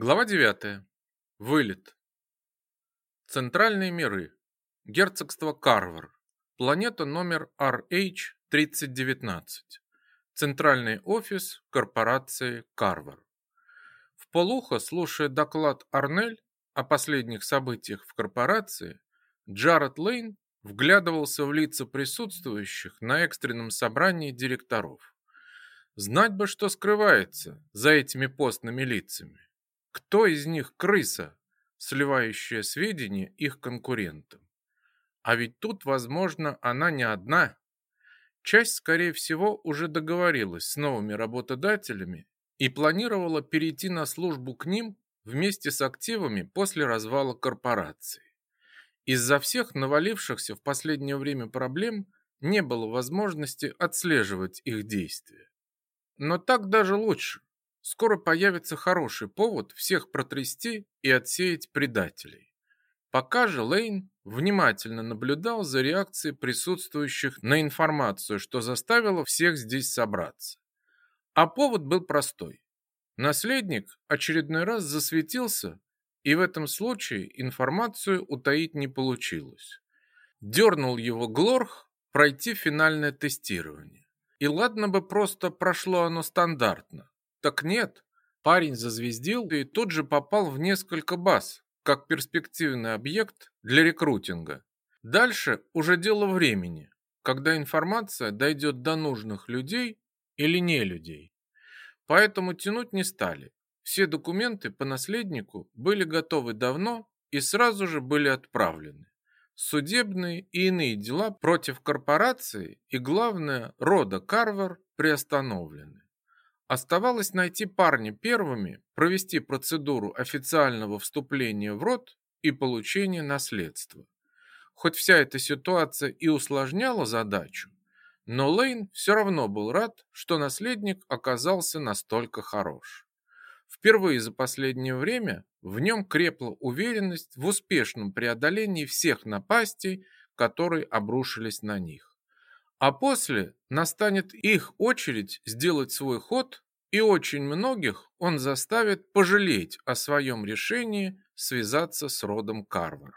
Глава 9. Вылет. Центральные миры. Герцогство Карвар. Планета номер RH-3019. Центральный офис корпорации Карвар. В полухо, слушая доклад Арнель о последних событиях в корпорации, Джаред Лейн вглядывался в лица присутствующих на экстренном собрании директоров. Знать бы, что скрывается за этими постными лицами. Кто из них крыса, сливающая сведения их конкурентам? А ведь тут, возможно, она не одна. Часть, скорее всего, уже договорилась с новыми работодателями и планировала перейти на службу к ним вместе с активами после развала корпорации. Из-за всех навалившихся в последнее время проблем не было возможности отслеживать их действия. Но так даже лучше. Скоро появится хороший повод всех протрясти и отсеять предателей. Пока же Лейн внимательно наблюдал за реакцией присутствующих на информацию, что заставило всех здесь собраться. А повод был простой. Наследник очередной раз засветился, и в этом случае информацию утаить не получилось. Дернул его Глорх пройти финальное тестирование. И ладно бы просто прошло оно стандартно, так нет, парень зазвездил и тут же попал в несколько баз, как перспективный объект для рекрутинга. Дальше уже дело времени, когда информация дойдет до нужных людей или не людей. Поэтому тянуть не стали. Все документы по наследнику были готовы давно и сразу же были отправлены. Судебные и иные дела против корпорации и, главное, рода Карвер приостановлены. Оставалось найти парня первыми, провести процедуру официального вступления в род и получения наследства. Хоть вся эта ситуация и усложняла задачу, но Лейн все равно был рад, что наследник оказался настолько хорош. Впервые за последнее время в нем крепла уверенность в успешном преодолении всех напастей, которые обрушились на них. А после настанет их очередь сделать свой ход, и очень многих он заставит пожалеть о своем решении связаться с родом Карвар.